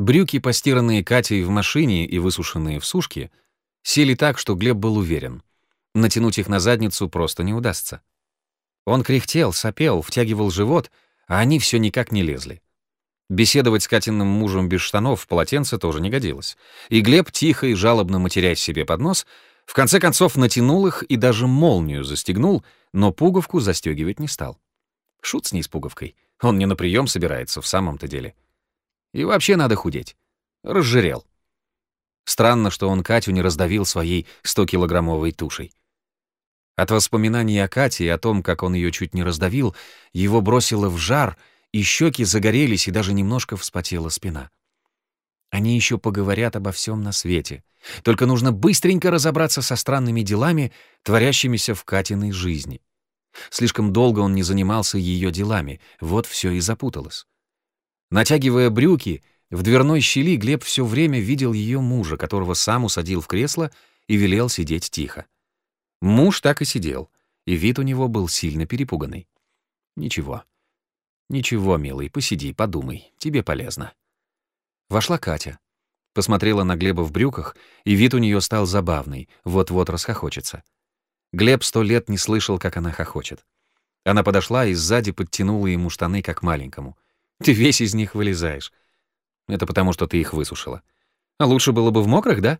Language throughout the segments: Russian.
Брюки, постиранные Катей в машине и высушенные в сушке, сели так, что Глеб был уверен. Натянуть их на задницу просто не удастся. Он кряхтел, сопел, втягивал живот, а они все никак не лезли. Беседовать с Катиным мужем без штанов в полотенце тоже не годилось. И Глеб, тихо и жалобно матерясь себе под нос, в конце концов натянул их и даже молнию застегнул, но пуговку застегивать не стал. Шут с ней с пуговкой. Он не на прием собирается в самом-то деле. И вообще надо худеть. Разжирел. Странно, что он Катю не раздавил своей 100-килограммовой тушей. От воспоминаний о Кате и о том, как он ее чуть не раздавил, его бросило в жар, и щеки загорелись, и даже немножко вспотела спина. Они еще поговорят обо всем на свете. Только нужно быстренько разобраться со странными делами, творящимися в Катиной жизни. Слишком долго он не занимался ее делами, вот все и запуталось. Натягивая брюки, в дверной щели Глеб все время видел ее мужа, которого сам усадил в кресло и велел сидеть тихо. Муж так и сидел, и вид у него был сильно перепуганный. Ничего. Ничего, милый, посиди, подумай, тебе полезно. Вошла Катя. Посмотрела на Глеба в брюках, и вид у нее стал забавный, вот-вот расхохочется. Глеб сто лет не слышал, как она хохочет. Она подошла и сзади подтянула ему штаны, как маленькому. «Ты весь из них вылезаешь. Это потому, что ты их высушила. А лучше было бы в мокрых, да?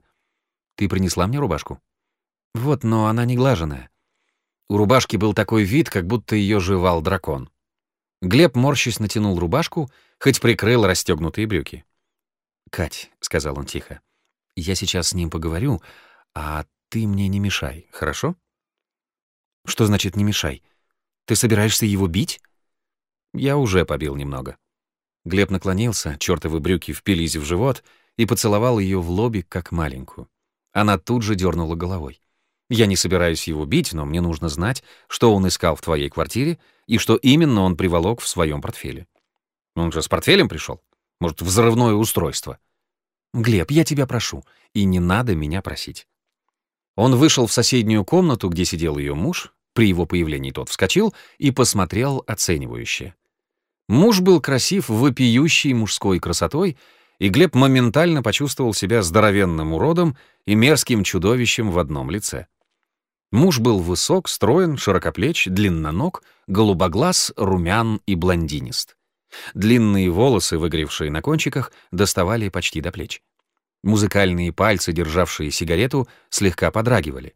Ты принесла мне рубашку?» Вот, но она не глаженная. У рубашки был такой вид, как будто ее жевал дракон. Глеб, морщись, натянул рубашку, хоть прикрыл расстегнутые брюки. «Кать», — сказал он тихо, — «я сейчас с ним поговорю, а ты мне не мешай, хорошо?» «Что значит «не мешай»? Ты собираешься его бить?» «Я уже побил немного». Глеб наклонился, чертовы брюки впились в живот и поцеловал ее в лобик, как маленькую. Она тут же дернула головой. Я не собираюсь его бить, но мне нужно знать, что он искал в твоей квартире и что именно он приволок в своем портфеле. Он же с портфелем пришел. Может, взрывное устройство. Глеб, я тебя прошу, и не надо меня просить. Он вышел в соседнюю комнату, где сидел ее муж. При его появлении тот вскочил и посмотрел оценивающе. Муж был красив вопиющей мужской красотой, и Глеб моментально почувствовал себя здоровенным уродом и мерзким чудовищем в одном лице. Муж был высок, строен, широкоплеч, длинноног, голубоглаз, румян и блондинист. Длинные волосы, выгоревшие на кончиках, доставали почти до плеч. Музыкальные пальцы, державшие сигарету, слегка подрагивали.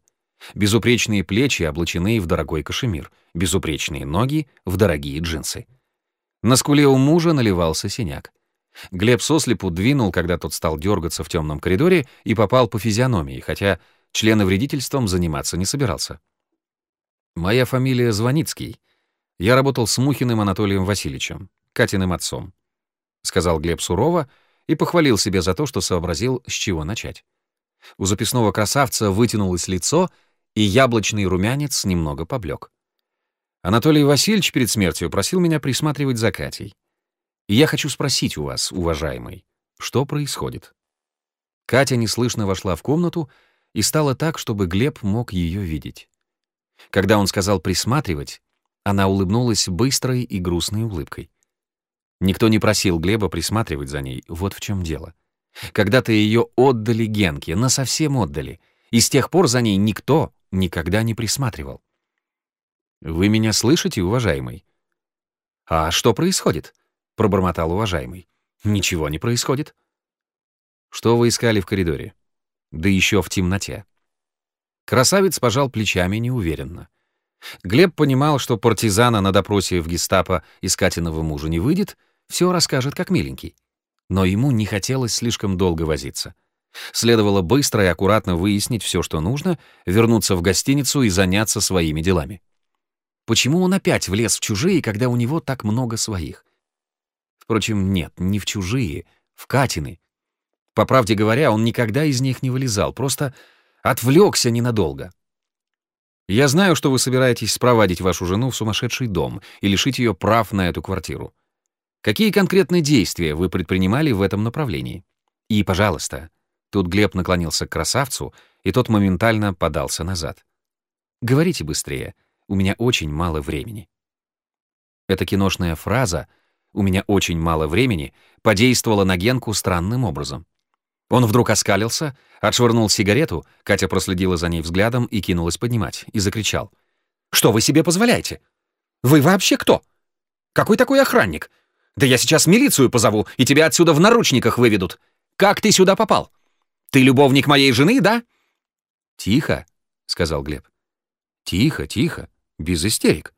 Безупречные плечи облачены в дорогой кашемир, безупречные ноги — в дорогие джинсы. На скуле у мужа наливался синяк. Глеб сослепу двинул, когда тот стал дергаться в темном коридоре и попал по физиономии, хотя членовредительством заниматься не собирался. «Моя фамилия Звоницкий. Я работал с Мухиным Анатолием Васильевичем, Катиным отцом», — сказал Глеб сурово и похвалил себя за то, что сообразил, с чего начать. У записного красавца вытянулось лицо, и яблочный румянец немного поблек. Анатолий Васильевич перед смертью просил меня присматривать за Катей. И я хочу спросить у вас, уважаемый, что происходит? Катя неслышно вошла в комнату и стало так, чтобы Глеб мог ее видеть. Когда он сказал «присматривать», она улыбнулась быстрой и грустной улыбкой. Никто не просил Глеба присматривать за ней, вот в чем дело. Когда-то ее отдали Генке, насовсем отдали, и с тех пор за ней никто никогда не присматривал. «Вы меня слышите, уважаемый?» «А что происходит?» — пробормотал уважаемый. «Ничего не происходит». «Что вы искали в коридоре?» да еще в темноте. Красавец пожал плечами неуверенно. Глеб понимал, что партизана на допросе в гестапо искательного мужа не выйдет, все расскажет как миленький. Но ему не хотелось слишком долго возиться. Следовало быстро и аккуратно выяснить все, что нужно, вернуться в гостиницу и заняться своими делами. Почему он опять влез в чужие, когда у него так много своих? Впрочем, нет, не в чужие, в Катины, по правде говоря, он никогда из них не вылезал, просто отвлекся ненадолго. Я знаю, что вы собираетесь спровадить вашу жену в сумасшедший дом и лишить ее прав на эту квартиру. Какие конкретные действия вы предпринимали в этом направлении? И, пожалуйста, тут Глеб наклонился к красавцу, и тот моментально подался назад. Говорите быстрее, у меня очень мало времени. Эта киношная фраза у меня очень мало времени, подействовала на Генку странным образом. Он вдруг оскалился, отшвырнул сигарету, Катя проследила за ней взглядом и кинулась поднимать, и закричал. «Что вы себе позволяете? Вы вообще кто? Какой такой охранник? Да я сейчас милицию позову, и тебя отсюда в наручниках выведут. Как ты сюда попал? Ты любовник моей жены, да?» «Тихо», — сказал Глеб. «Тихо, тихо, без истерик».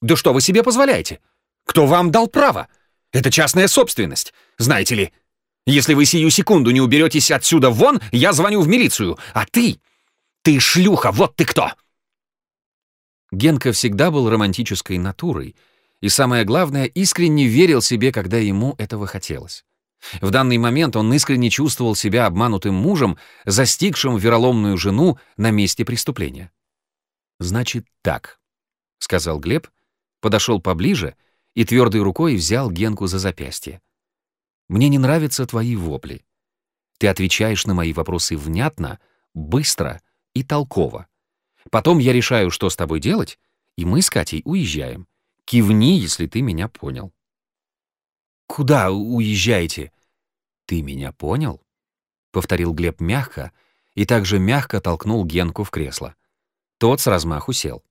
«Да что вы себе позволяете? Кто вам дал право? Это частная собственность, знаете ли. Если вы сию секунду не уберетесь отсюда вон, я звоню в милицию. А ты... Ты шлюха, вот ты кто!» Генка всегда был романтической натурой, и самое главное, искренне верил себе, когда ему этого хотелось. В данный момент он искренне чувствовал себя обманутым мужем, застигшим вероломную жену на месте преступления. «Значит так», — сказал Глеб, подошел поближе и твердой рукой взял Генку за запястье. Мне не нравятся твои вопли. Ты отвечаешь на мои вопросы внятно, быстро и толково. Потом я решаю, что с тобой делать, и мы с Катей уезжаем. Кивни, если ты меня понял. Куда уезжаете? Ты меня понял? Повторил Глеб мягко и также мягко толкнул Генку в кресло. Тот с размаху сел.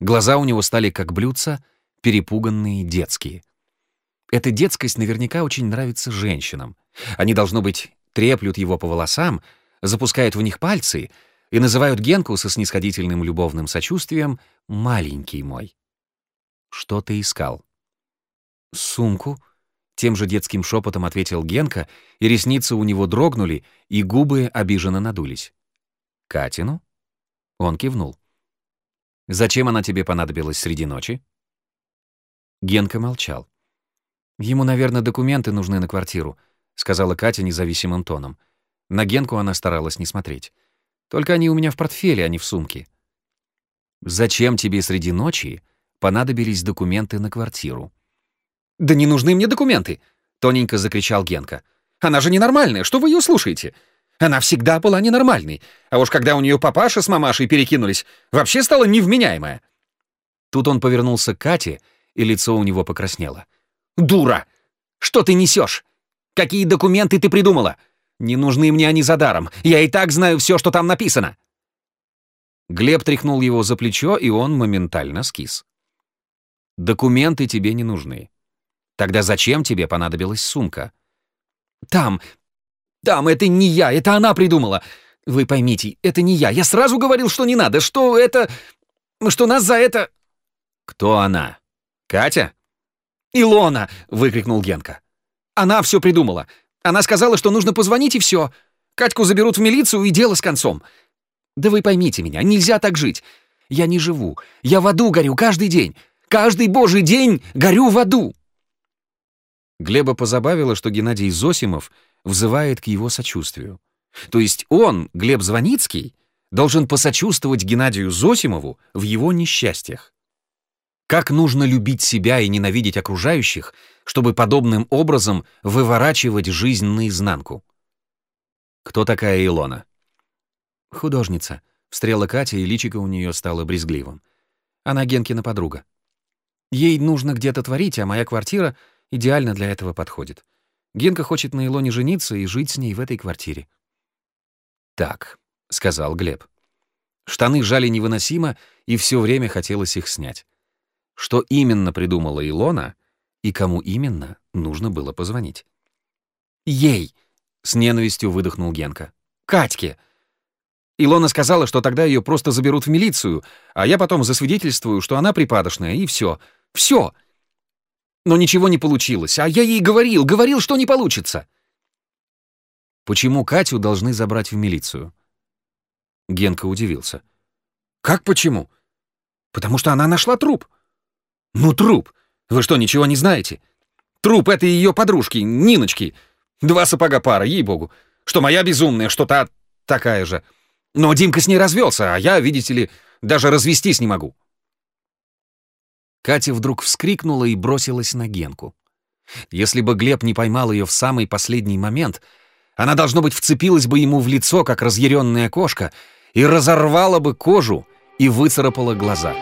Глаза у него стали как блюдца, перепуганные детские — эта детскость наверняка очень нравится женщинам. Они, должно быть, треплют его по волосам, запускают в них пальцы и называют Генку со снисходительным любовным сочувствием «маленький мой». «Что ты искал?» «Сумку», — тем же детским шепотом ответил Генка, и ресницы у него дрогнули, и губы обиженно надулись. «Катину?» Он кивнул. «Зачем она тебе понадобилась среди ночи?» Генка молчал. «Ему, наверное, документы нужны на квартиру», — сказала Катя независимым тоном. На Генку она старалась не смотреть. «Только они у меня в портфеле, а не в сумке». «Зачем тебе среди ночи понадобились документы на квартиру?» «Да не нужны мне документы!» — тоненько закричал Генка. «Она же ненормальная, что вы ее слушаете? Она всегда была ненормальной, а уж когда у нее папаша с мамашей перекинулись, вообще стала невменяемая». Тут он повернулся к Кате, и лицо у него покраснело. «Дура! Что ты несешь? Какие документы ты придумала? Не нужны мне они за даром. Я и так знаю все, что там написано». Глеб тряхнул его за плечо, и он моментально скис. «Документы тебе не нужны. Тогда зачем тебе понадобилась сумка?» «Там, там, это не я, это она придумала. Вы поймите, это не я. Я сразу говорил, что не надо, что это... что нас за это...» «Кто она? Катя?» «Илона!» — выкрикнул Генка. «Она все придумала. Она сказала, что нужно позвонить, и все. Катьку заберут в милицию, и дело с концом. Да вы поймите меня, нельзя так жить. Я не живу. Я в аду горю каждый день. Каждый божий день горю в аду!» Глеба позабавило, что Геннадий Зосимов взывает к его сочувствию. То есть он, Глеб Звоницкий, должен посочувствовать Геннадию Зосимову в его несчастьях. Как нужно любить себя и ненавидеть окружающих, чтобы подобным образом выворачивать жизнь наизнанку? Кто такая Илона? Художница. Встрела Катя, и личико у нее стало брезгливым. Она Генкина подруга. Ей нужно где-то творить, а моя квартира идеально для этого подходит. Генка хочет на Илоне жениться и жить с ней в этой квартире. «Так», — сказал Глеб. Штаны жали невыносимо, и все время хотелось их снять. Что именно придумала Илона и кому именно нужно было позвонить? «Ей!» — с ненавистью выдохнул Генка. «Катьке!» Илона сказала, что тогда ее просто заберут в милицию, а я потом засвидетельствую, что она припадочная, и все. Все! Но ничего не получилось, а я ей говорил, говорил, что не получится. Почему Катю должны забрать в милицию? Генка удивился. Как почему? Потому что она нашла труп. «Ну, труп! Вы что, ничего не знаете? Труп этой ее подружки, Ниночки. Два сапога пара, ей-богу. Что моя безумная, что та такая же. Но Димка с ней развелся, а я, видите ли, даже развестись не могу». Катя вдруг вскрикнула и бросилась на Генку. Если бы Глеб не поймал ее в самый последний момент, она, должно быть, вцепилась бы ему в лицо, как разъяренная кошка, и разорвала бы кожу и выцарапала глаза.